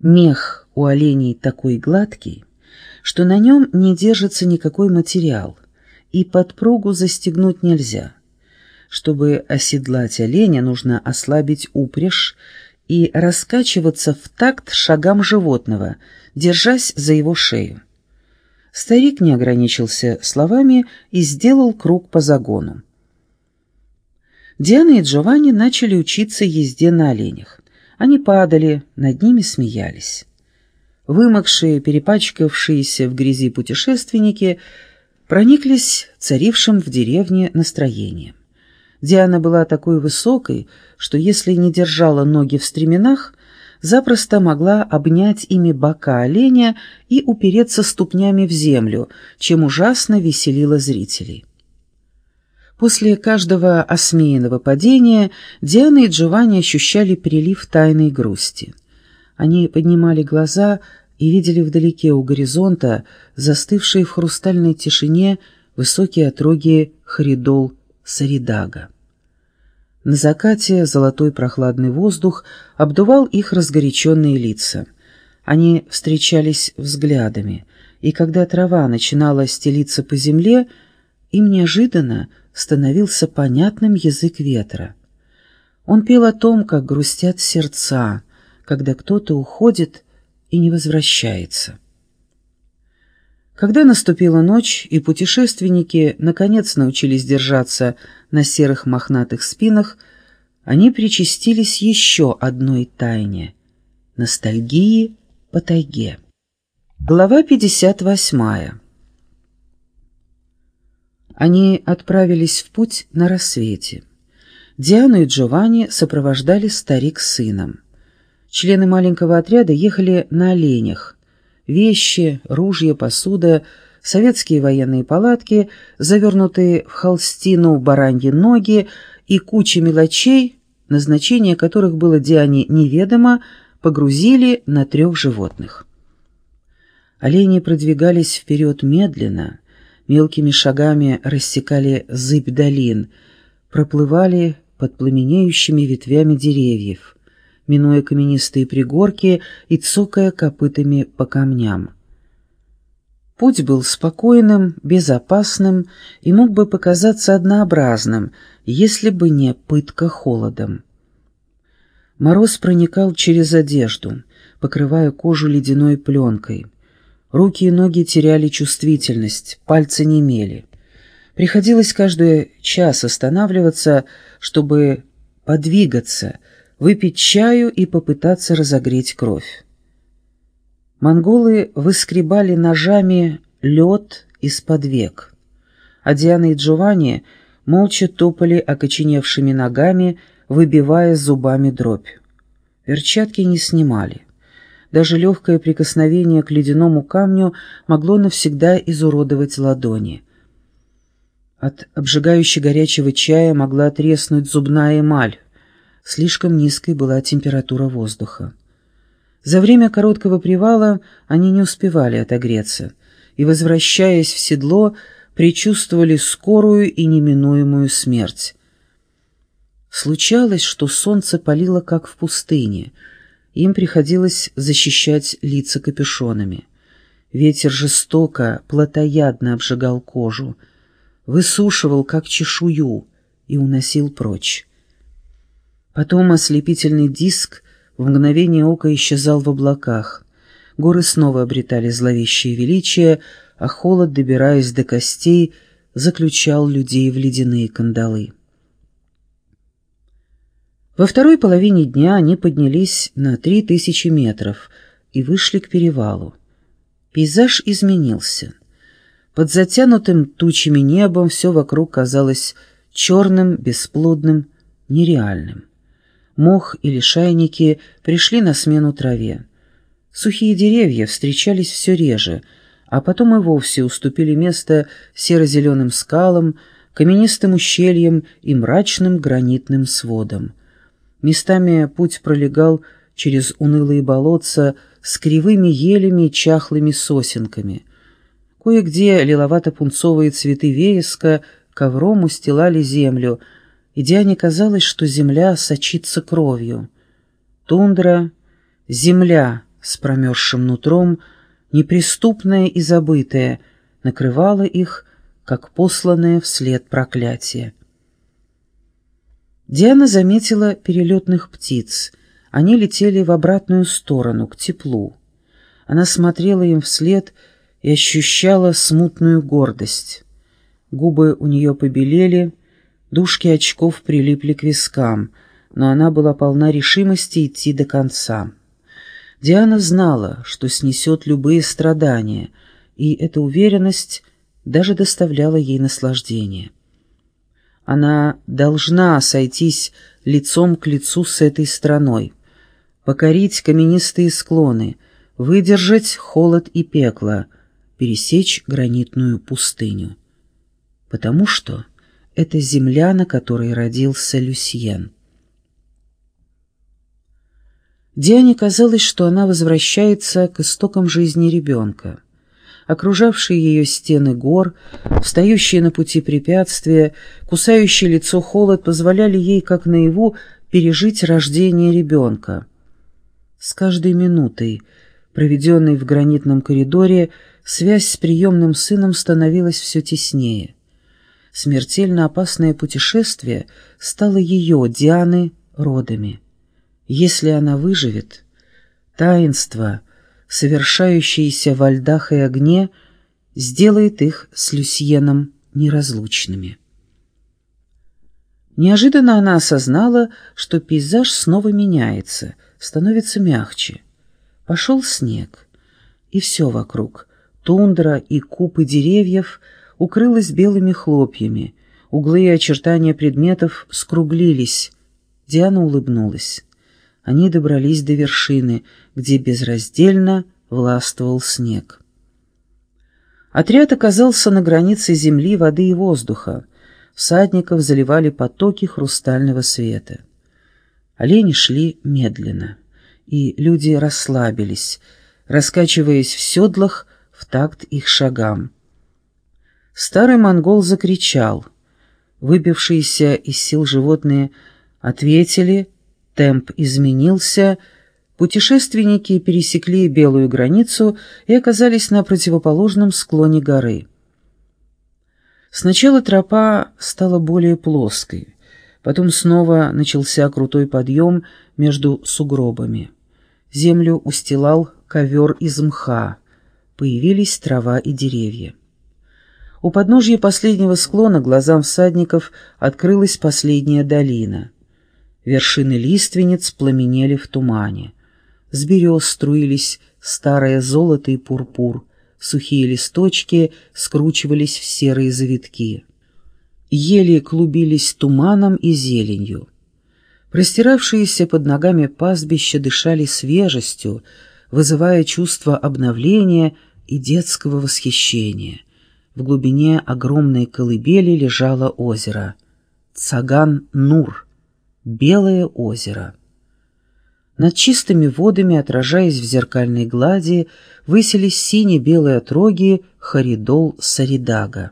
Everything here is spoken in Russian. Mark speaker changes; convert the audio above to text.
Speaker 1: Мех у оленей такой гладкий, что на нем не держится никакой материал, и подпругу застегнуть нельзя. Чтобы оседлать оленя, нужно ослабить упряжь и раскачиваться в такт шагам животного, держась за его шею. Старик не ограничился словами и сделал круг по загону. Диана и Джованни начали учиться езде на оленях. Они падали, над ними смеялись. Вымокшие, перепачкавшиеся в грязи путешественники прониклись царившим в деревне настроением. Диана была такой высокой, что если не держала ноги в стременах, запросто могла обнять ими бока оленя и упереться ступнями в землю, чем ужасно веселила зрителей. После каждого осмеянного падения Диана и Джованни ощущали прилив тайной грусти. Они поднимали глаза и видели вдалеке у горизонта застывшие в хрустальной тишине высокие отроги Харидол Саридага. На закате золотой прохладный воздух обдувал их разгоряченные лица. Они встречались взглядами, и когда трава начинала стелиться по земле, им неожиданно становился понятным язык ветра. Он пел о том, как грустят сердца, когда кто-то уходит и не возвращается. Когда наступила ночь, и путешественники наконец научились держаться на серых мохнатых спинах, они причастились еще одной тайне — ностальгии по тайге. Глава 58 они отправились в путь на рассвете. Диану и Джованни сопровождали старик с сыном. Члены маленького отряда ехали на оленях. Вещи, ружья, посуда, советские военные палатки, завернутые в холстину бараньи ноги и куча мелочей, назначение которых было Диане неведомо, погрузили на трех животных. Олени продвигались вперед медленно, мелкими шагами рассекали зыбь долин, проплывали под пламенеющими ветвями деревьев, минуя каменистые пригорки и цокая копытами по камням. Путь был спокойным, безопасным и мог бы показаться однообразным, если бы не пытка холодом. Мороз проникал через одежду, покрывая кожу ледяной пленкой. Руки и ноги теряли чувствительность, пальцы немели. Приходилось каждый час останавливаться, чтобы подвигаться, выпить чаю и попытаться разогреть кровь. Монголы выскребали ножами лед из-под век, а Диана и Джованни молча топали окоченевшими ногами, выбивая зубами дробь. Перчатки не снимали. Даже легкое прикосновение к ледяному камню могло навсегда изуродовать ладони. От обжигающей горячего чая могла треснуть зубная эмаль. Слишком низкой была температура воздуха. За время короткого привала они не успевали отогреться, и, возвращаясь в седло, предчувствовали скорую и неминуемую смерть. Случалось, что солнце палило, как в пустыне — им приходилось защищать лица капюшонами. Ветер жестоко, плотоядно обжигал кожу, высушивал, как чешую, и уносил прочь. Потом ослепительный диск в мгновение ока исчезал в облаках. Горы снова обретали зловещее величие, а холод, добираясь до костей, заключал людей в ледяные кандалы. Во второй половине дня они поднялись на три тысячи метров и вышли к перевалу. Пейзаж изменился. Под затянутым тучами небом все вокруг казалось черным, бесплодным, нереальным. Мох и лишайники пришли на смену траве. Сухие деревья встречались все реже, а потом и вовсе уступили место серо-зеленым скалам, каменистым ущельям и мрачным гранитным сводам. Местами путь пролегал через унылые болотца с кривыми елями и чахлыми сосенками. Кое-где лиловато-пунцовые цветы вереска ковром устилали землю, и Диане казалось, что земля сочится кровью. Тундра, земля с промерзшим нутром, неприступное и забытое, накрывало их, как посланное вслед проклятие. Диана заметила перелетных птиц. Они летели в обратную сторону, к теплу. Она смотрела им вслед и ощущала смутную гордость. Губы у нее побелели, дужки очков прилипли к вискам, но она была полна решимости идти до конца. Диана знала, что снесет любые страдания, и эта уверенность даже доставляла ей наслаждение. Она должна сойтись лицом к лицу с этой страной, покорить каменистые склоны, выдержать холод и пекло, пересечь гранитную пустыню. Потому что это земля, на которой родился Люсьен. Диане казалось, что она возвращается к истокам жизни ребенка. Окружавшие ее стены гор, встающие на пути препятствия, кусающие лицо холод позволяли ей, как наяву, пережить рождение ребенка. С каждой минутой, проведенной в гранитном коридоре, связь с приемным сыном становилась все теснее. Смертельно опасное путешествие стало ее, Дианы, родами. Если она выживет, таинство, совершающееся во льдах и огне, сделает их с Люсьеном неразлучными. Неожиданно она осознала, что пейзаж снова меняется, становится мягче. Пошел снег, и все вокруг, тундра и купы деревьев, укрылось белыми хлопьями, углы и очертания предметов скруглились. Диана улыбнулась они добрались до вершины, где безраздельно властвовал снег. Отряд оказался на границе земли, воды и воздуха. Всадников заливали потоки хрустального света. Олени шли медленно, и люди расслабились, раскачиваясь в седлах в такт их шагам. Старый монгол закричал. Выбившиеся из сил животные ответили — Темп изменился, путешественники пересекли белую границу и оказались на противоположном склоне горы. Сначала тропа стала более плоской, потом снова начался крутой подъем между сугробами. Землю устилал ковер из мха, появились трава и деревья. У подножья последнего склона глазам всадников открылась последняя долина — Вершины лиственниц пламенели в тумане. С берез струились старое золото и пурпур, сухие листочки скручивались в серые завитки. Ели клубились туманом и зеленью. Простиравшиеся под ногами пастбища дышали свежестью, вызывая чувство обновления и детского восхищения. В глубине огромной колыбели лежало озеро. Цаган-Нур — Белое озеро. Над чистыми водами, отражаясь в зеркальной глади, высились сине-белые отроги Харидол-Саридага.